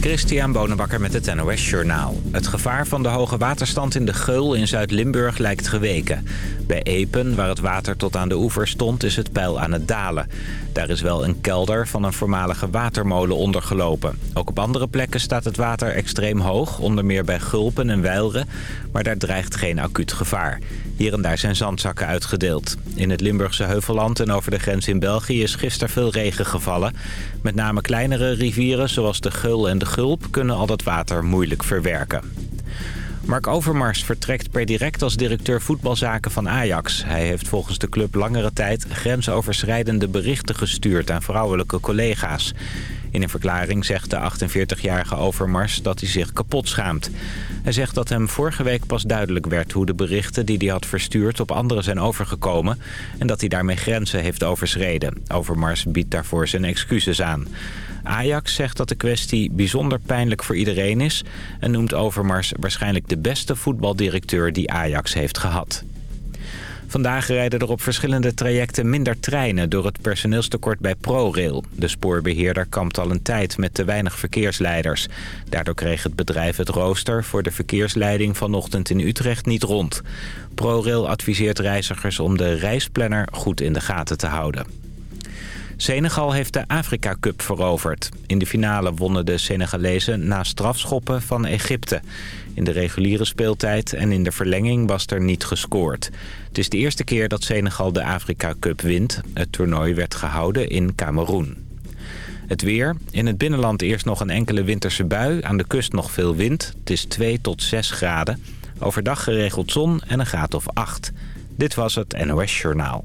Christian Bonenbakker met het NOS Journaal. Het gevaar van de hoge waterstand in de Geul in Zuid-Limburg lijkt geweken. Bij Epen, waar het water tot aan de oever stond, is het peil aan het dalen. Daar is wel een kelder van een voormalige watermolen ondergelopen. Ook op andere plekken staat het water extreem hoog, onder meer bij Gulpen en Weilre. Maar daar dreigt geen acuut gevaar. Hier en daar zijn zandzakken uitgedeeld. In het Limburgse Heuvelland en over de grens in België is gisteren veel regen gevallen. Met name kleinere rivieren zoals de Geul en de Gulp kunnen al dat water moeilijk verwerken. Mark Overmars vertrekt per direct als directeur voetbalzaken van Ajax. Hij heeft volgens de club langere tijd grensoverschrijdende berichten gestuurd aan vrouwelijke collega's. In een verklaring zegt de 48-jarige Overmars dat hij zich kapot schaamt. Hij zegt dat hem vorige week pas duidelijk werd hoe de berichten die hij had verstuurd op anderen zijn overgekomen... en dat hij daarmee grenzen heeft overschreden. Overmars biedt daarvoor zijn excuses aan. Ajax zegt dat de kwestie bijzonder pijnlijk voor iedereen is... en noemt Overmars waarschijnlijk de beste voetbaldirecteur die Ajax heeft gehad. Vandaag rijden er op verschillende trajecten minder treinen door het personeelstekort bij ProRail. De spoorbeheerder kampt al een tijd met te weinig verkeersleiders. Daardoor kreeg het bedrijf het rooster voor de verkeersleiding vanochtend in Utrecht niet rond. ProRail adviseert reizigers om de reisplanner goed in de gaten te houden. Senegal heeft de Afrika Cup veroverd. In de finale wonnen de Senegalezen na strafschoppen van Egypte. In de reguliere speeltijd en in de verlenging was er niet gescoord. Het is de eerste keer dat Senegal de Afrika Cup wint. Het toernooi werd gehouden in Cameroen. Het weer. In het binnenland eerst nog een enkele winterse bui. Aan de kust nog veel wind. Het is 2 tot 6 graden. Overdag geregeld zon en een graad of 8. Dit was het NOS Journaal.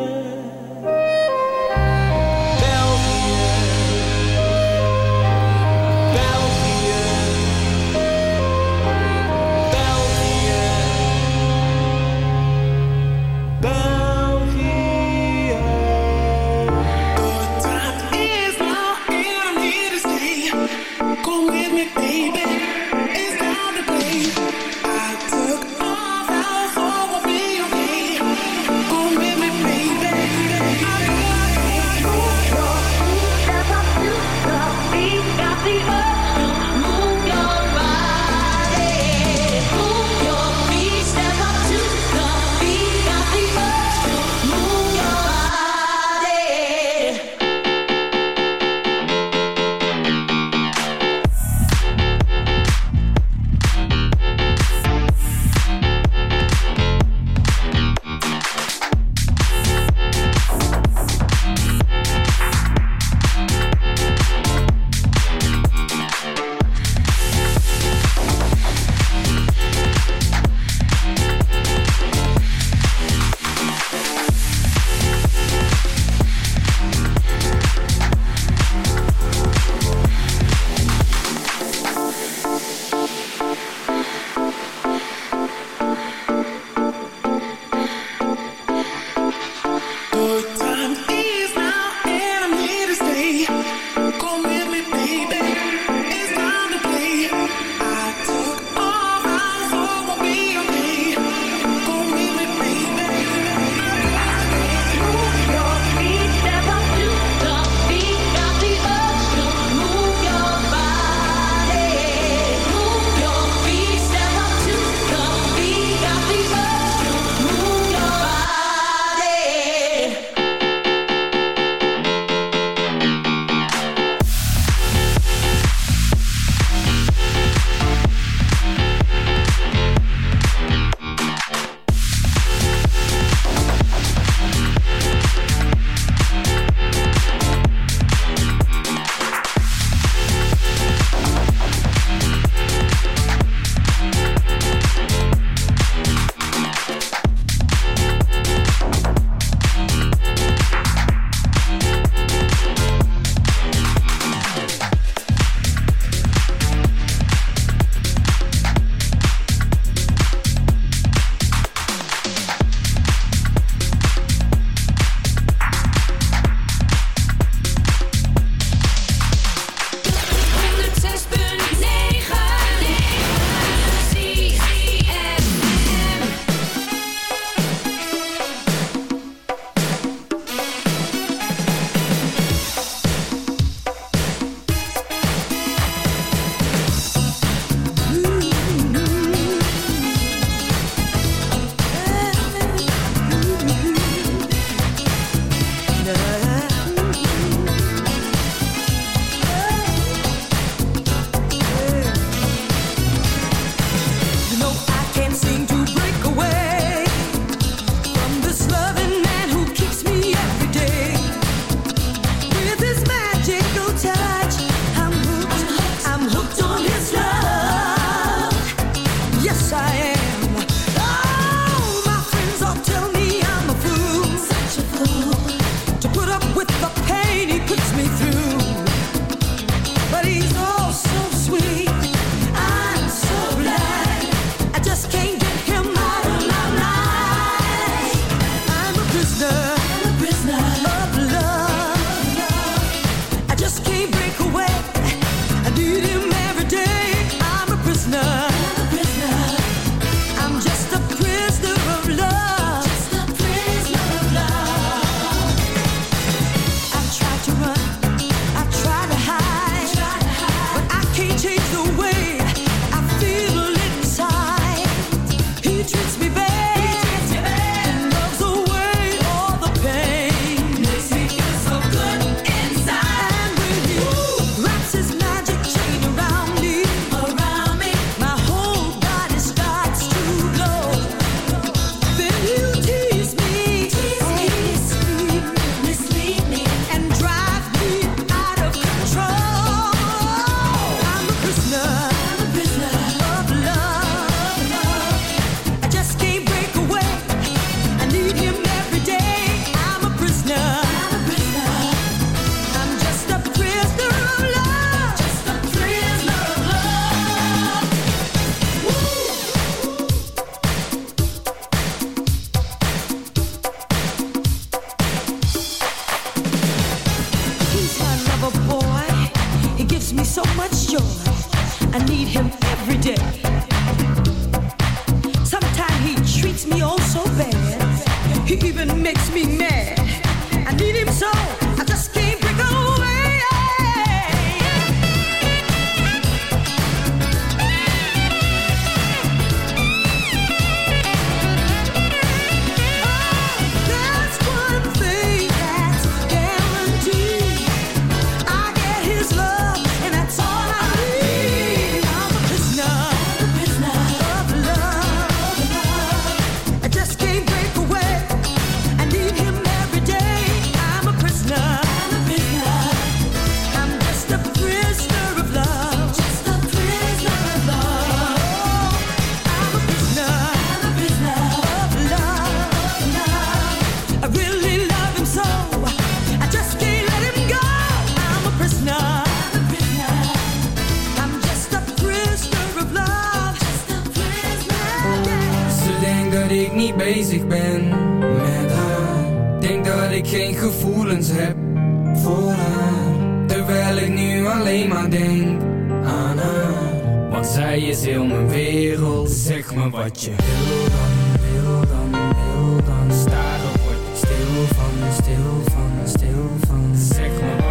Zeg me wat je wil dan, wil dan, wil dan. Staren word ik stil van, stil van, stil van. Zeg me wat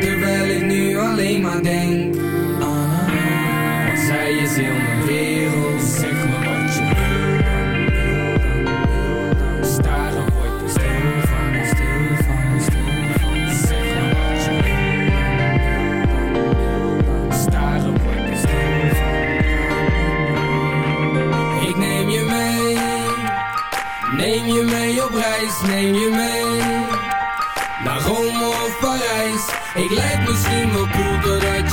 Terwijl ik nu alleen maar denk Wat ah, je zij is heel mijn wereld, zeg me wat je wil. Staren wordt de stil van, stil van, stil van. Zeg me wat je wil. Staren wordt de stil van. Ik neem je mee, neem je mee op reis, neem je mee.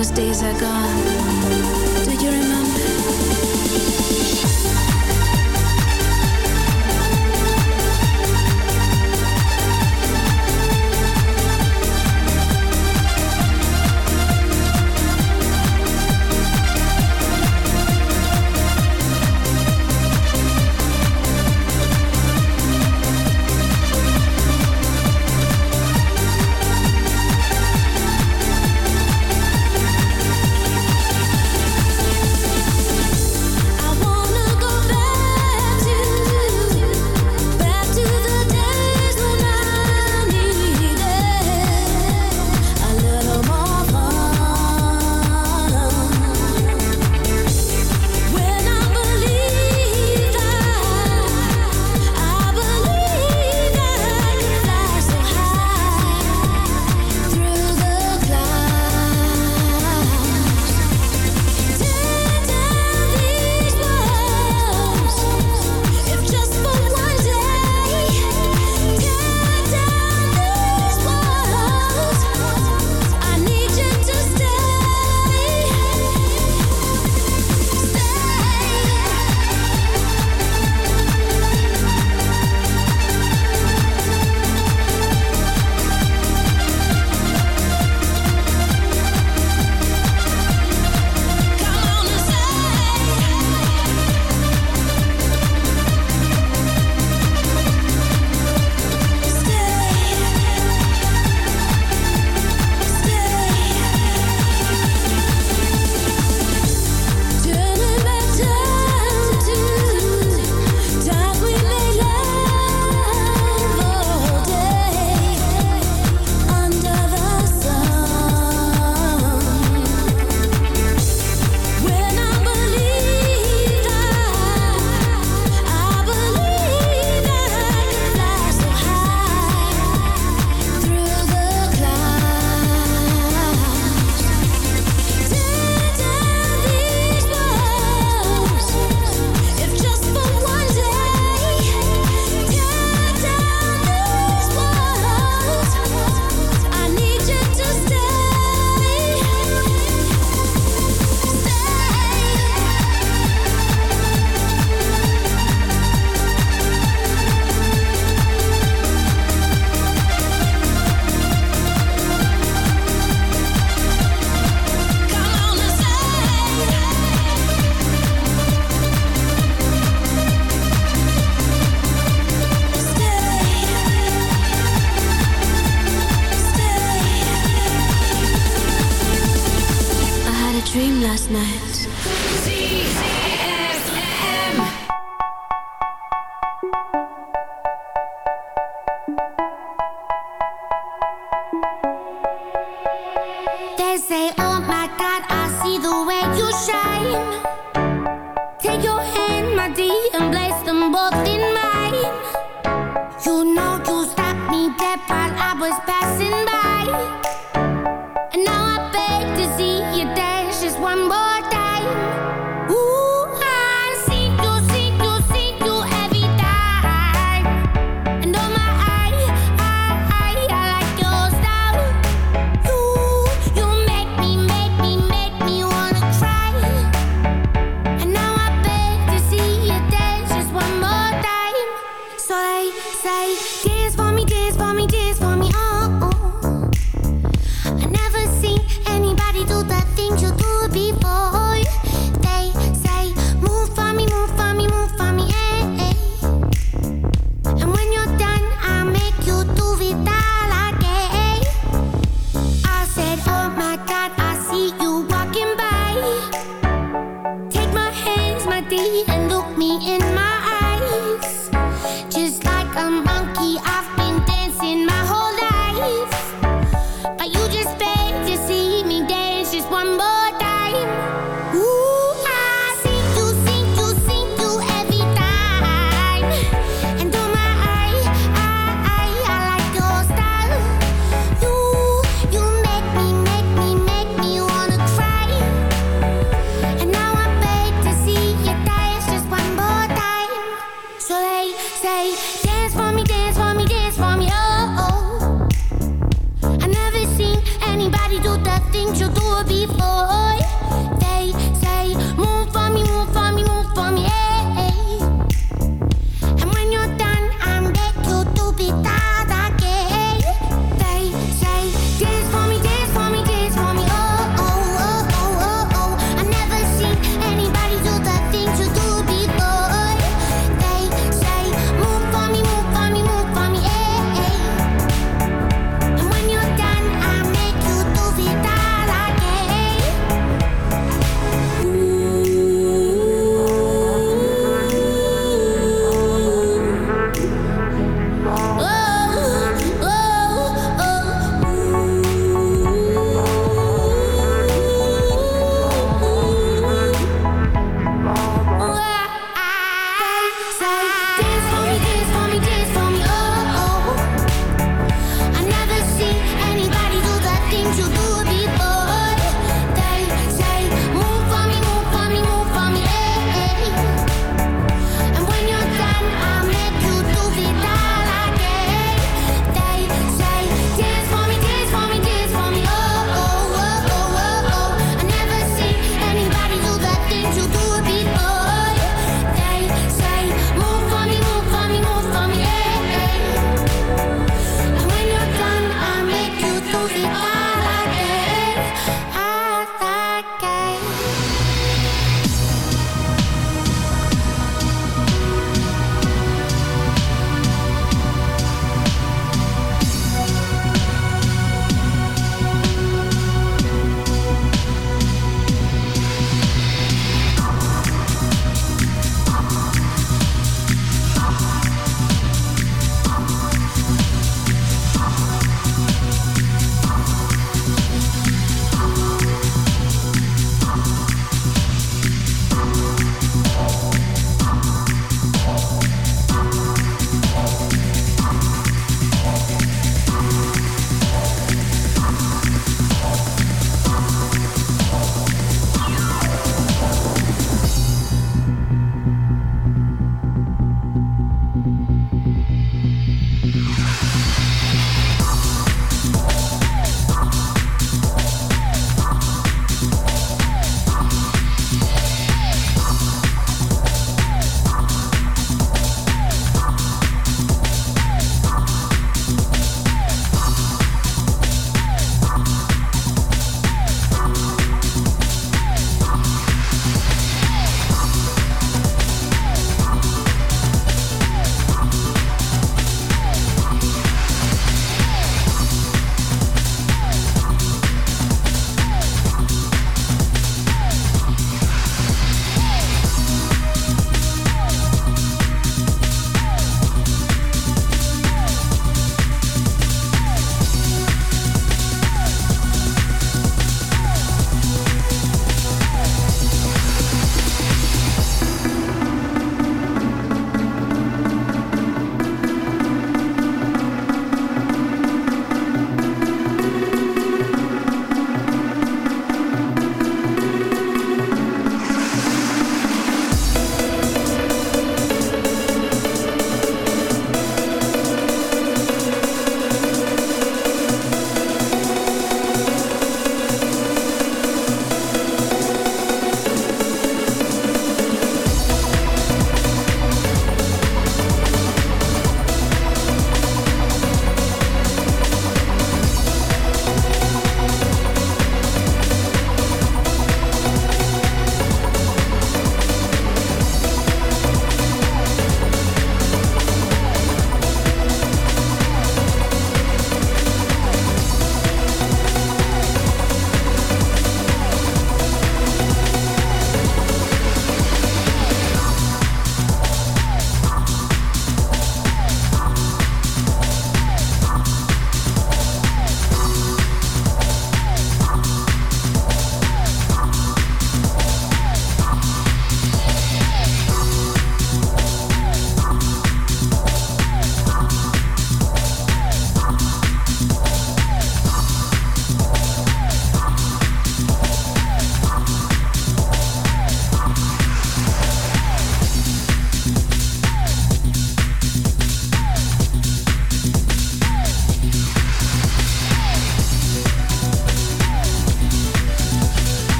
those days are gone.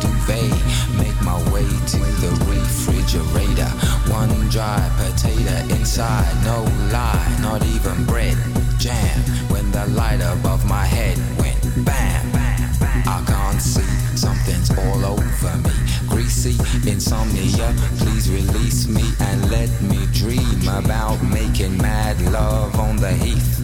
Duvet, make my way to the refrigerator. One dry potato inside, no lie, not even bread, jam. When the light above my head went bam, I can't see, something's all over me. Greasy insomnia, please release me and let me dream about making mad love on the heath.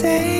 say